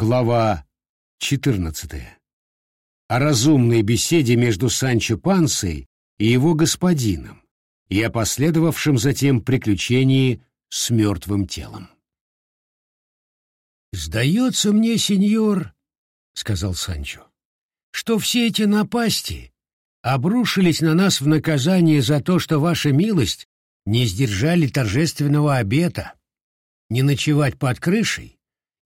Глава 14. О разумной беседе между Санчо Пансой и его господином и о последовавшем затем приключении с мертвым телом. «Сдается мне, сеньор, — сказал Санчо, — что все эти напасти обрушились на нас в наказание за то, что ваша милость не сдержали торжественного обета, не ночевать под крышей,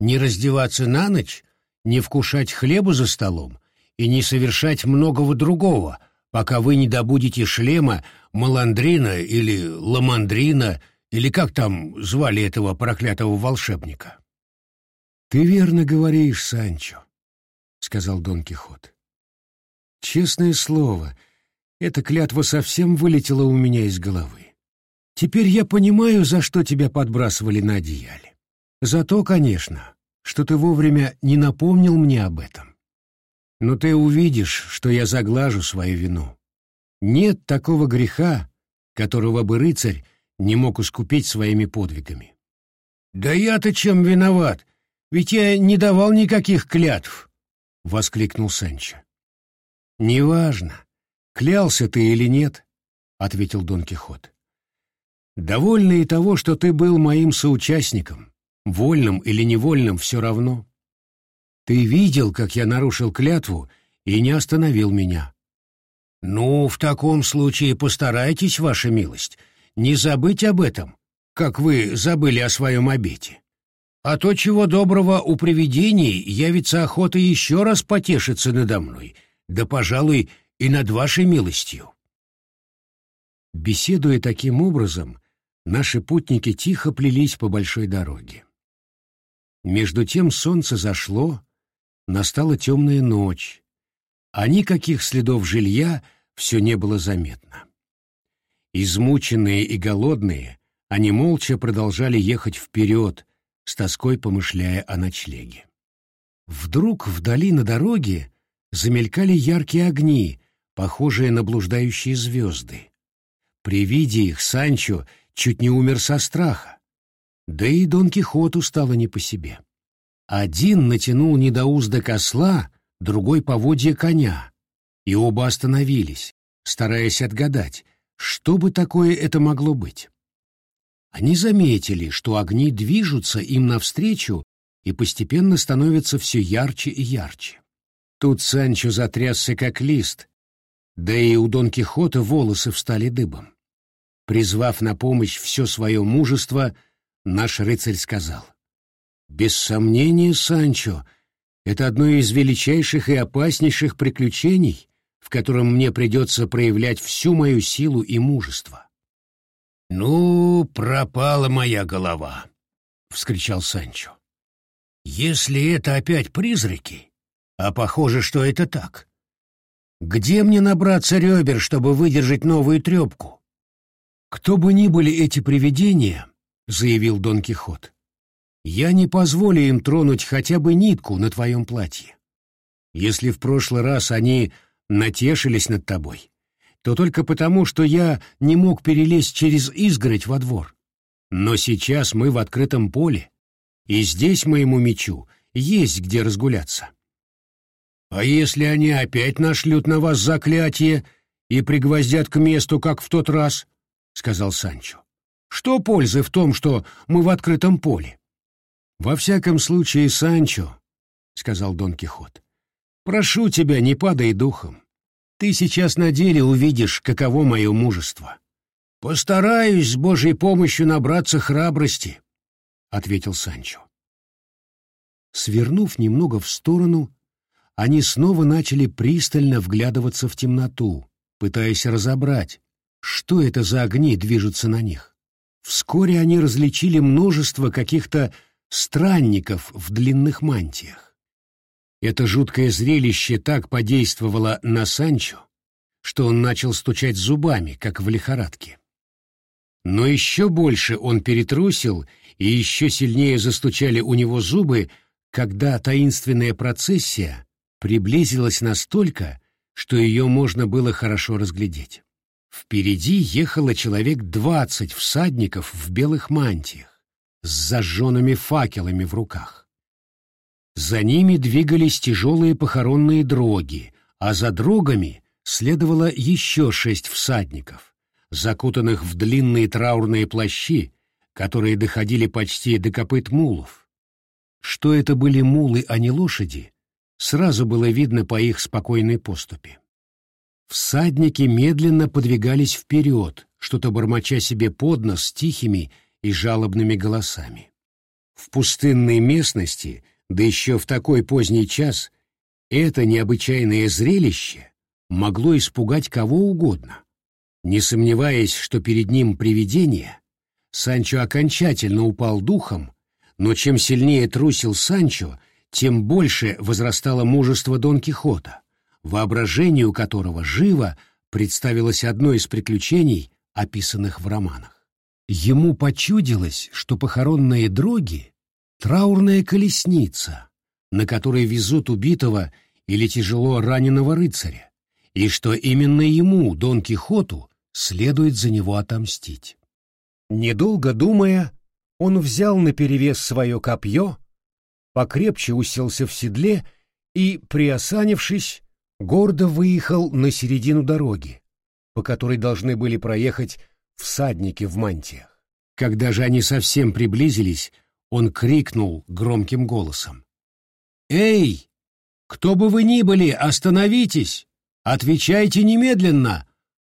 не раздеваться на ночь, не вкушать хлеба за столом и не совершать многого другого, пока вы не добудете шлема Маландрина или Ламандрина, или как там звали этого проклятого волшебника. — Ты верно говоришь, Санчо, — сказал Дон Кихот. — Честное слово, эта клятва совсем вылетела у меня из головы. Теперь я понимаю, за что тебя подбрасывали на одеяле. За то, конечно, что ты вовремя не напомнил мне об этом. Но ты увидишь, что я заглажу свою вину. Нет такого греха, которого бы рыцарь не мог искупить своими подвигами. «Да я-то чем виноват? Ведь я не давал никаких клятв!» — воскликнул Санчо. «Неважно, клялся ты или нет», — ответил Дон Кихот. «Довольно и того, что ты был моим соучастником, вольным или невольным, все равно. Ты видел, как я нарушил клятву и не остановил меня. Ну, в таком случае постарайтесь, ваша милость, не забыть об этом, как вы забыли о своем обете. А то, чего доброго у привидений, явится охота еще раз потешиться надо мной, да, пожалуй, и над вашей милостью. Беседуя таким образом, наши путники тихо плелись по большой дороге. Между тем солнце зашло, настала темная ночь, а никаких следов жилья все не было заметно. Измученные и голодные, они молча продолжали ехать вперед, с тоской помышляя о ночлеге. Вдруг вдали на дороге замелькали яркие огни, похожие на блуждающие звезды. При виде их Санчо чуть не умер со страха. Да и Дон Кихоту стало не по себе. Один натянул недоуздок осла, другой — поводья коня, и оба остановились, стараясь отгадать, что бы такое это могло быть. Они заметили, что огни движутся им навстречу и постепенно становятся все ярче и ярче. Тут Санчо затрясся как лист, да и у Дон Кихота волосы встали дыбом. Призвав на помощь все свое мужество, — наш рыцарь сказал. «Без сомнения, Санчо, это одно из величайших и опаснейших приключений, в котором мне придется проявлять всю мою силу и мужество». «Ну, пропала моя голова!» — вскричал Санчо. «Если это опять призраки, а похоже, что это так, где мне набраться ребер, чтобы выдержать новую трепку?» Кто бы ни были эти привидения, заявил Дон Кихот. «Я не позволю им тронуть хотя бы нитку на твоем платье. Если в прошлый раз они натешились над тобой, то только потому, что я не мог перелезть через изгородь во двор. Но сейчас мы в открытом поле, и здесь моему мечу есть где разгуляться. А если они опять нашлют на вас заклятие и пригвоздят к месту, как в тот раз, — сказал Санчо. Что пользы в том, что мы в открытом поле? Во всяком случае, Санчо, — сказал Дон Кихот, — прошу тебя, не падай духом. Ты сейчас на деле увидишь, каково мое мужество. Постараюсь с Божьей помощью набраться храбрости, — ответил Санчо. Свернув немного в сторону, они снова начали пристально вглядываться в темноту, пытаясь разобрать, что это за огни движутся на них. Вскоре они различили множество каких-то странников в длинных мантиях. Это жуткое зрелище так подействовало на Санчо, что он начал стучать зубами, как в лихорадке. Но еще больше он перетрусил, и еще сильнее застучали у него зубы, когда таинственная процессия приблизилась настолько, что ее можно было хорошо разглядеть. Впереди ехало человек двадцать всадников в белых мантиях с зажженными факелами в руках. За ними двигались тяжелые похоронные дроги, а за дрогами следовало еще шесть всадников, закутанных в длинные траурные плащи, которые доходили почти до копыт мулов. Что это были мулы, а не лошади, сразу было видно по их спокойной поступе. Всадники медленно подвигались вперед, что-то бормоча себе под нос тихими и жалобными голосами. В пустынной местности, да еще в такой поздний час, это необычайное зрелище могло испугать кого угодно. Не сомневаясь, что перед ним привидение, Санчо окончательно упал духом, но чем сильнее трусил Санчо, тем больше возрастало мужество Дон Кихота, воображению которого живо представилось одно из приключений, описанных в романах. Ему почудилось, что похоронные дроги — траурная колесница, на которой везут убитого или тяжело раненого рыцаря, и что именно ему, Дон Кихоту, следует за него отомстить. Недолго думая, он взял наперевес свое копье, покрепче уселся в седле и, приосанившись, гордо выехал на середину дороги, по которой должны были проехать всадники в мантиях. Когда же они совсем приблизились, он крикнул громким голосом. «Эй, кто бы вы ни были, остановитесь! Отвечайте немедленно!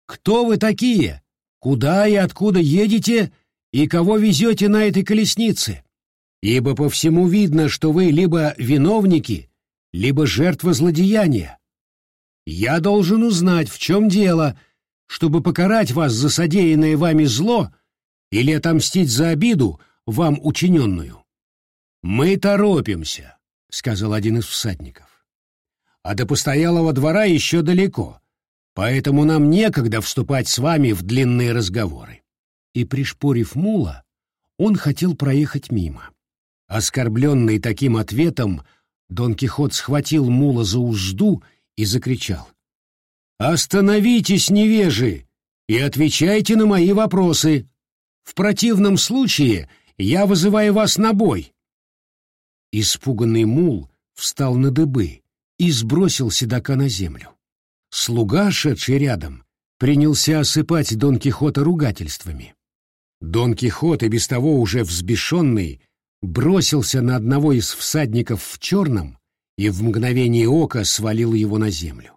Кто вы такие? Куда и откуда едете и кого везете на этой колеснице? Ибо по всему видно, что вы либо виновники, либо жертва злодеяния. Я должен узнать, в чем дело, чтобы покарать вас за содеянное вами зло или отомстить за обиду, вам учиненную. Мы торопимся, — сказал один из всадников. А до постоялого двора еще далеко, поэтому нам некогда вступать с вами в длинные разговоры. И, пришпорив мула, он хотел проехать мимо. Оскорбленный таким ответом, Дон Кихот схватил мула за узду и закричал. «Остановитесь, невежи, и отвечайте на мои вопросы. В противном случае я вызываю вас на бой». Испуганный мул встал на дыбы и сбросил седока на землю. Слуга, шедший рядом, принялся осыпать Дон Кихота ругательствами. Дон Кихот, и без того уже взбешенный, бросился на одного из всадников в черном и в мгновение ока свалил его на землю.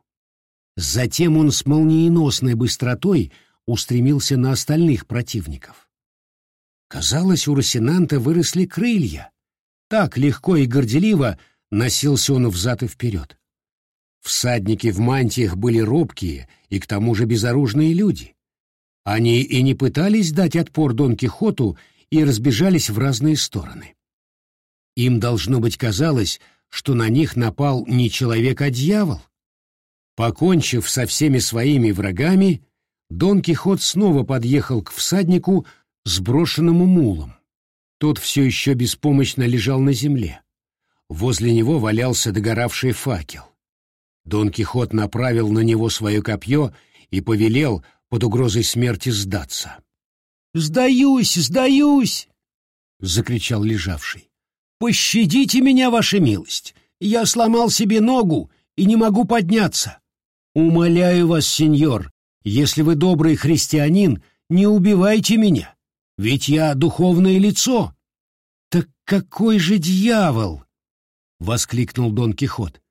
Затем он с молниеносной быстротой устремился на остальных противников. Казалось, у Росинанта выросли крылья. Так легко и горделиво носился он взад и вперед. Всадники в мантиях были робкие и к тому же безоружные люди. Они и не пытались дать отпор Дон Кихоту и разбежались в разные стороны. Им, должно быть, казалось, что на них напал не человек, а дьявол. Покончив со всеми своими врагами, Дон Кихот снова подъехал к всаднику, сброшенному мулом. Тот все еще беспомощно лежал на земле. Возле него валялся догоравший факел. Дон Кихот направил на него свое копье и повелел под угрозой смерти сдаться. «Сдаюсь, сдаюсь!» — закричал лежавший. Пощадите меня, ваша милость. Я сломал себе ногу и не могу подняться. Умоляю вас, сеньор, если вы добрый христианин, не убивайте меня, ведь я духовное лицо. Так какой же дьявол, воскликнул Дон Кихот,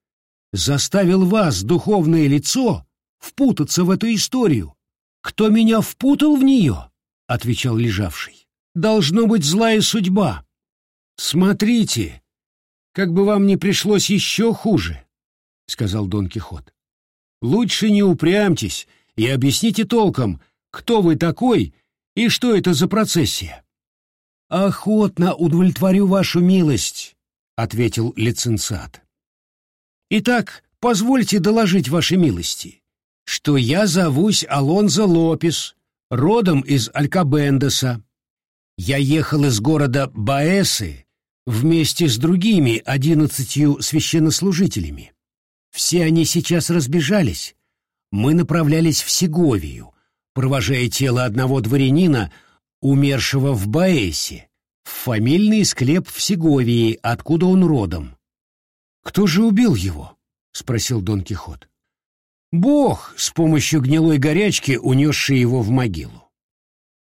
заставил вас, духовное лицо, впутаться в эту историю? Кто меня впутал в нее? отвечал лежавший. Должно быть злая судьба. «Смотрите, как бы вам не пришлось еще хуже», — сказал Дон Кихот. «Лучше не упрямьтесь и объясните толком, кто вы такой и что это за процессия». «Охотно удовлетворю вашу милость», — ответил лицензат. «Итак, позвольте доложить вашей милости, что я зовусь Алонзо Лопес, родом из Алькабендеса, я ехал из города Баэсы вместе с другими одиннадцатью священнослужителями. Все они сейчас разбежались. Мы направлялись в Сеговию, провожая тело одного дворянина, умершего в Баэсе, в фамильный склеп в Сеговии, откуда он родом. «Кто же убил его?» — спросил Дон Кихот. «Бог, с помощью гнилой горячки, унесший его в могилу».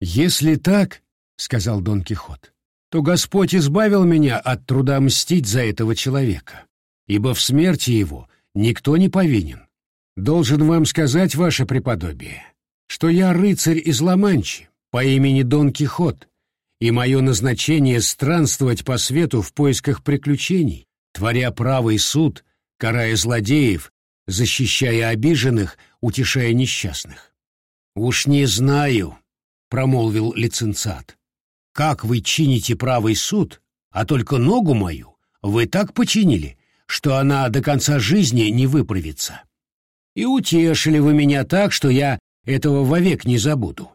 «Если так, — сказал Дон Кихот, — то Господь избавил меня от труда мстить за этого человека, ибо в смерти его никто не повинен. Должен вам сказать, ваше преподобие, что я рыцарь из Ла-Манчи по имени Дон Кихот, и мое назначение — странствовать по свету в поисках приключений, творя правый суд, карая злодеев, защищая обиженных, утешая несчастных. «Уж не знаю», — промолвил лицензат, — «как вы чините правый суд, а только ногу мою вы так починили, что она до конца жизни не выправится. И утешили вы меня так, что я этого вовек не забуду.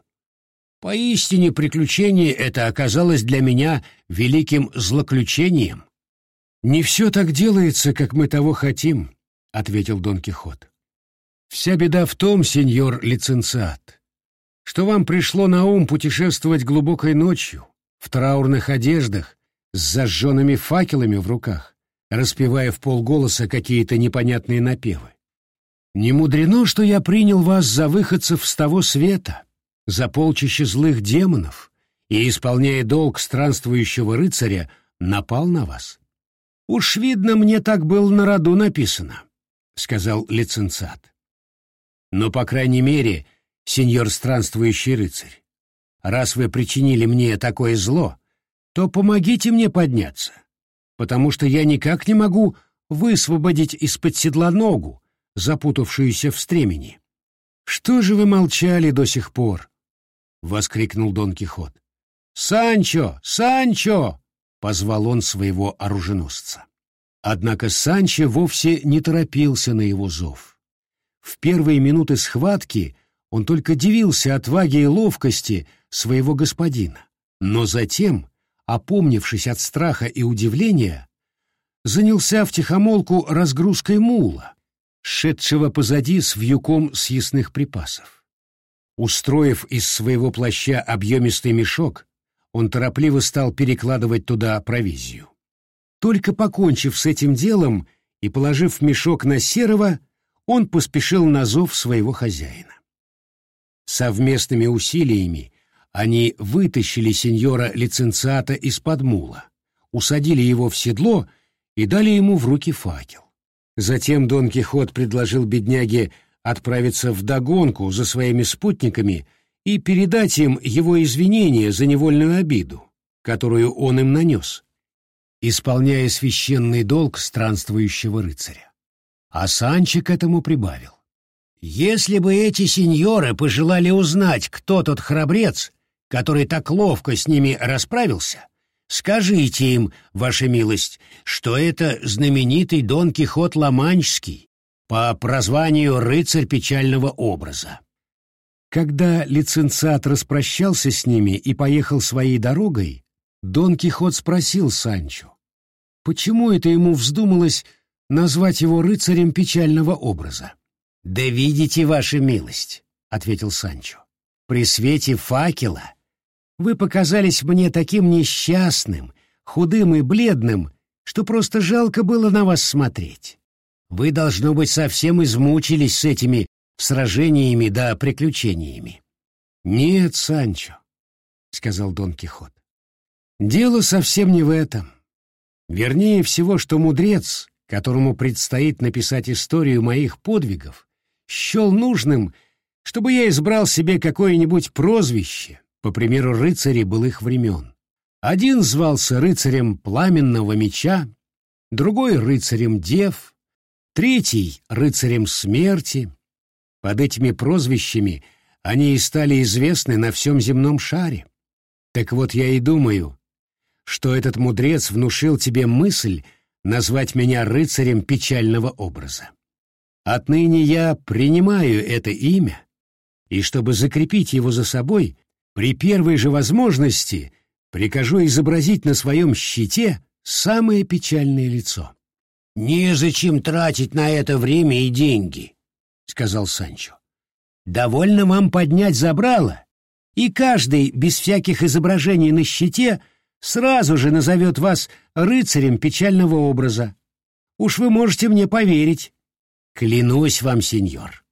Поистине приключение это оказалось для меня великим злоключением. «Не все так делается, как мы того хотим», — ответил Дон Кихот. «Вся беда в том, сеньор лиценциат, что вам пришло на ум путешествовать глубокой ночью, в траурных одеждах, с зажженными факелами в руках, распевая в полголоса какие-то непонятные напевы. Не мудрено, что я принял вас за выходцев с того света, за полчище злых демонов, и, исполняя долг странствующего рыцаря, напал на вас. Уж видно, мне так было на роду написано, — сказал лицензат. Но, по крайней мере, сеньор странствующий рыцарь, раз вы причинили мне такое зло, то помогите мне подняться, потому что я никак не могу высвободить из-под седла ногу, запутавшуюся в стремени. «Что же вы молчали до сих пор?» — воскликнул Дон Кихот. «Санчо! Санчо!» — позвал он своего оруженосца. Однако Санчо вовсе не торопился на его зов. В первые минуты схватки он только дивился отваге и ловкости своего господина, но затем, опомнившись от страха и удивления, занялся втихомолку разгрузкой мула, шедшего позади с вьюком съестных припасов. Устроив из своего плаща объемистый мешок, он торопливо стал перекладывать туда провизию. Только покончив с этим делом и положив мешок на серого, он поспешил на зов своего хозяина. Совместными усилиями они вытащили сеньора лиценциата из-под мула, усадили его в седло и дали ему в руки факел. Затем Дон Кихот предложил бедняге отправиться в догонку за своими спутниками и передать им его извинения за невольную обиду, которую он им нанес, исполняя священный долг странствующего рыцаря. А Санчо к этому прибавил. «Если бы эти сеньоры пожелали узнать, кто тот храбрец, который так ловко с ними расправился, скажите им, ваша милость, что это знаменитый Дон Кихот Ламанчский, по прозванию рыцарь печального образа. Когда лицензат распрощался с ними и поехал своей дорогой, Дон Кихот спросил Санчо, почему это ему вздумалось назвать его рыцарем печального образа. «Да видите, ваша милость», — ответил Санчо, — «при свете факела вы показались мне таким несчастным, худым и бледным, что просто жалко было на вас смотреть. Вы, должно быть, совсем измучились с этими сражениями да приключениями. — Нет, Санчо, — сказал Дон Кихот, — дело совсем не в этом. Вернее всего, что мудрец, которому предстоит написать историю моих подвигов, счел нужным, чтобы я избрал себе какое-нибудь прозвище, по примеру рыцарей былых времен. Один звался рыцарем пламенного меча, другой — рыцарем дев, третий — рыцарем смерти. Под этими прозвищами они и стали известны на всем земном шаре. Так вот я и думаю, что этот мудрец внушил тебе мысль назвать меня рыцарем печального образа. Отныне я принимаю это имя, и чтобы закрепить его за собой, при первой же возможности прикажу изобразить на своем щите самое печальное лицо. «Незачем тратить на это время и деньги», — сказал Санчо. «Довольно вам поднять забрало, и каждый, без всяких изображений на щите, сразу же назовет вас рыцарем печального образа. Уж вы можете мне поверить. Клянусь вам, сеньор.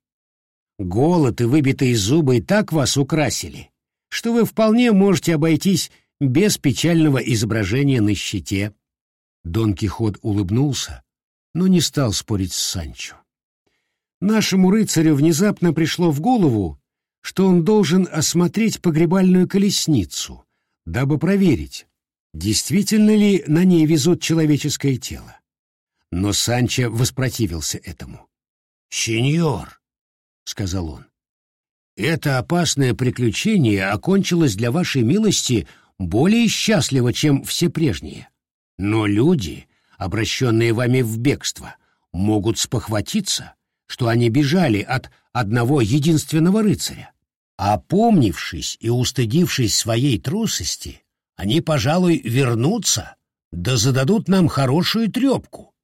Голод и выбитые зубы так вас украсили, что вы вполне можете обойтись без печального изображения на щите. Дон Кихот улыбнулся, но не стал спорить с Санчо. Нашему рыцарю внезапно пришло в голову, что он должен осмотреть погребальную колесницу, дабы проверить, действительно ли на ней везут человеческое тело. Но Санчо воспротивился этому. «Сеньор», — сказал он, — «это опасное приключение окончилось для вашей милости более счастливо, чем все прежние. Но люди, обращенные вами в бегство, могут спохватиться, что они бежали от одного единственного рыцаря. Опомнившись и устыдившись своей трусости, они, пожалуй, вернутся, да зададут нам хорошую трепку.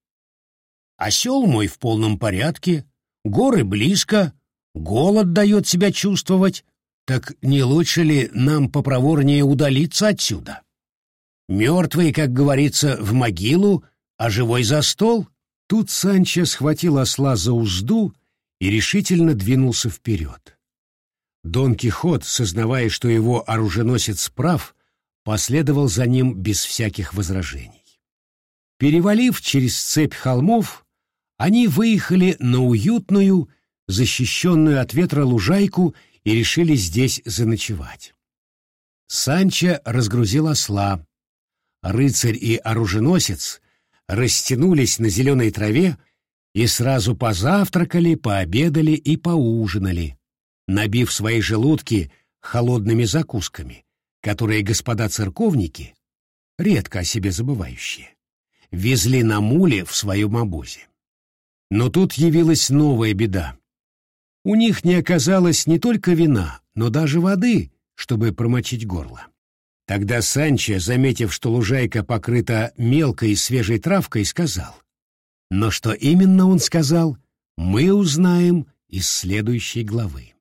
Осел мой в полном порядке, горы близко, голод дает себя чувствовать, так не лучше ли нам попроворнее удалиться отсюда? Мертвый, как говорится, в могилу, а живой за стол? Тут Санчо схватил осла за узду и решительно двинулся вперед. Дон Кихот, сознавая, что его оруженосец прав, последовал за ним без всяких возражений. Перевалив через цепь холмов, они выехали на уютную, защищенную от ветра лужайку и решили здесь заночевать. Санчо разгрузил осла. Рыцарь и оруженосец растянулись на зеленой траве и сразу позавтракали, пообедали и поужинали, набив свои желудки холодными закусками, которые господа церковники, редко о себе забывающие, везли на муле в своем обозе. Но тут явилась новая беда. У них не оказалось не только вина, но даже воды, чтобы промочить горло. Тогда Санчо, заметив, что лужайка покрыта мелкой свежей травкой, сказал. Но что именно он сказал, мы узнаем из следующей главы.